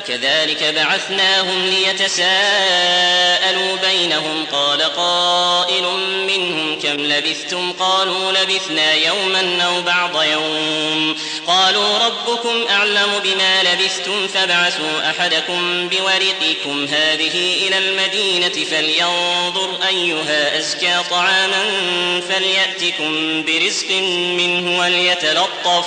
وكذلك بعثناهم ليتساءلوا بينهم. قال قائل منهم كم لبثتم؟ قالوا لبثنا يوما أو بعض يوم. قالوا ربكم أعلم بما لبثتم فابعثوا أحدكم بورقكم. هذه إلى المدينة فلينظر أيها أزكى طعاما فليأتكم برزق منه وليتلطف.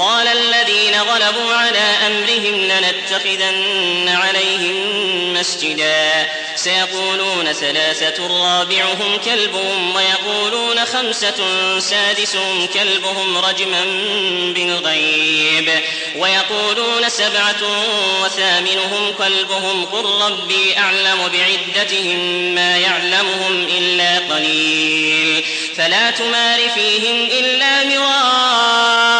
قال الذين غلبوا على أمرهم لنتخذن عليهم مسجدا. سيقولون ثلاثة رابعهم كلبهم ويقولون خمسة سادسهم كلبهم رجما بالغيب. ويقولون سبعة وثامنهم كلبهم قل ربي أعلم بعدتهم ما يعلمهم إلا قليل. فلا تمار فيهم إلا ولا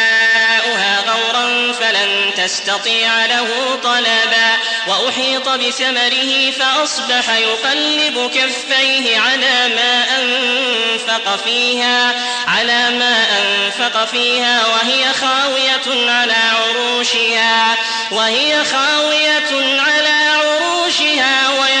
تستطيع له طلبا. وأحيط بثمره فأصبح يقلب كفيه على ما أنفق فيها على ما أنفق فيها وهي خاوية على عروشها وهي خاوية على عروشها ويقول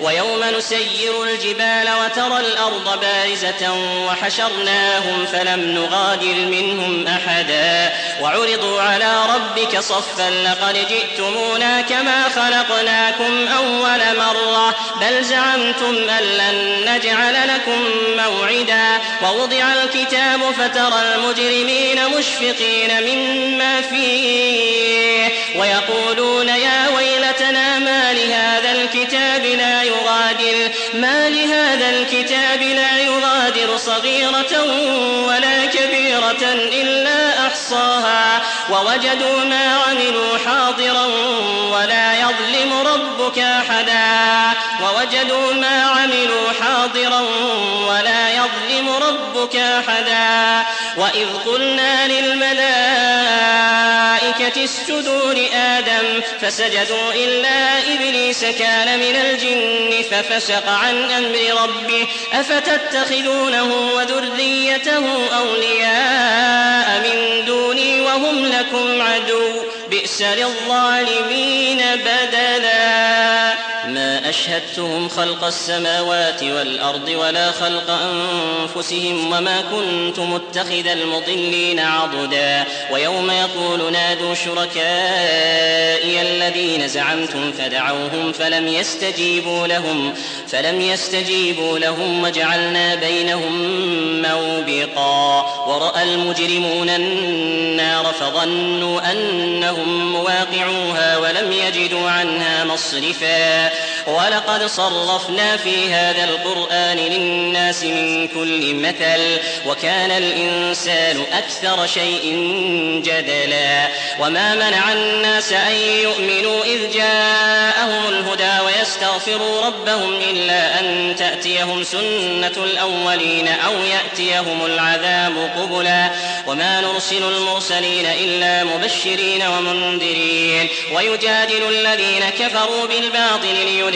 ويوم نسير الجبال وترى الأرض بارزة وحشرناهم فلم نغادر منهم أحدا. وعرضوا على ربك صفا لقد جئتمونا كما خلقناكم أول مرة. بل زعمتم أن لن نجعل لكم موعدا. ووضع الكتاب فترى المجرمين مشفقين مما فيه. ويقولون يا ويلتنا ما لهذا الكتاب لا يغادر ما لهذا الكتاب لا يغادر صغيرة ولا كبيرة. إلا أحصاها ووجدوا ما عملوا حاضرا ولا يظلم ربك أحدا ووجدوا ما عملوا حاضرا ولا يظلم ربك أحدا وإذ قلنا للملائكة اسجدوا لآدم فسجدوا إلا إبليس كان من الجن ففسق عن أمر ربه أفتتخذونه وذريته أولياء من دوني وهم لكم عدو. بئس للظالمين بدلاً. أشهدتهم خلق السماوات والأرض ولا خلق أنفسهم وما كنت متخذ المضلين عضدا. ويوم يقول نادوا شركائي الذين زعمتم فدعوهم فلم يستجيبوا لهم فلم يستجيبوا لهم وجعلنا بينهم موبقا. ورأى المجرمون النار فظنوا أنهم مواقعوها ولم يجدوا عنها مصرفا. ولقد صرفنا في هذا القرآن للناس من كل مثل وكان الإنسان أكثر شيء جدلا. وما منع الناس أن يؤمنوا إذ جاءهم الهدى ويستغفروا ربهم إلا أن تأتيهم سنة الأولين أو يأتيهم العذاب قبلا. وما نرسل المرسلين إلا مبشرين ومنذرين. ويجادل الذين كفروا بالباطل ليدحضوا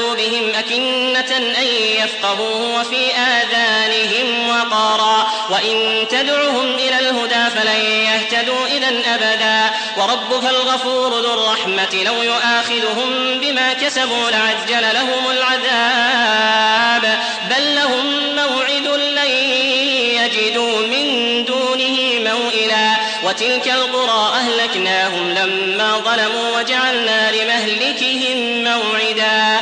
أكنة أن يفقهوه وفي آذانهم وقرا وإن تدعهم إلى الهدى فلن يهتدوا إذا أبدا وربك الغفور ذو الرحمة لو يؤاخذهم بما كسبوا لعجل لهم العذاب بل لهم موعد لن يجدوا من دونه موئلا وتلك القرى أهلكناهم لما ظلموا وجعلنا لمهلكهم موعدا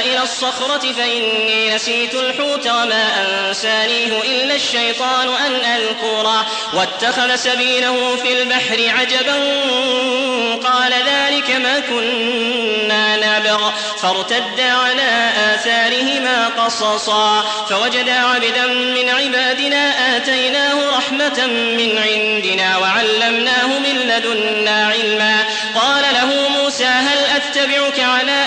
إلى الصخرة فإني نسيت الحوت وما أنسانيه إلا الشيطان أن أذكره. واتخذ سبيله في البحر عجبا قال ذلك ما كنا نبغ. فارتدا على آثارهما قصصا. فوجدا عبدا من عبادنا آتيناه رحمة من عندنا وعلمناه من لدنا علما. قال له موسى هل أتبعك على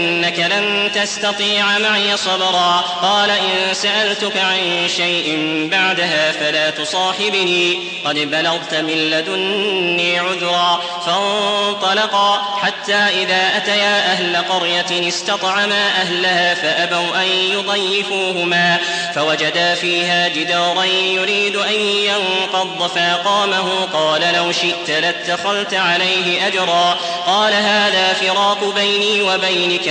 إنك لن تستطيع معي صبرا. قال إن سألتك عن شيء بعدها فلا تصاحبني. قد بلغت من لدني عذرا. فانطلقا حتى إذا أتيا أهل قرية استطعما أهلها فأبوا أن يضيفوهما. فوجدا فيها جدارين يريد أن ينقض فأقامه. قال لو شئت لاتخذت عليه أجرا. قال هذا فراق بيني وبينك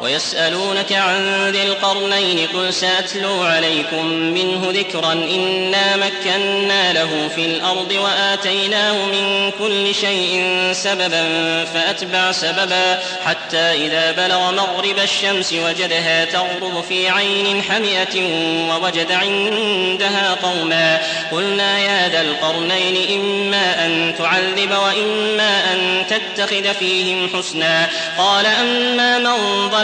ويسألونك عن ذي القرنين قل سأتلو عليكم منه ذكرا إنا مكنا له في الأرض وآتيناه من كل شيء سببا فأتبع سببا حتى إذا بلغ مغرب الشمس وجدها تغرب في عين حمئة ووجد عندها قوما قلنا يا ذا القرنين إما أن تعذب وإما أن تتخذ فيهم حسنا قال أما من ظلم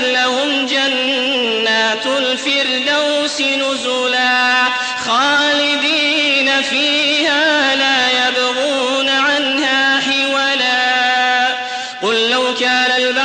لهم جنات الفردوس نزلا خالدين فيها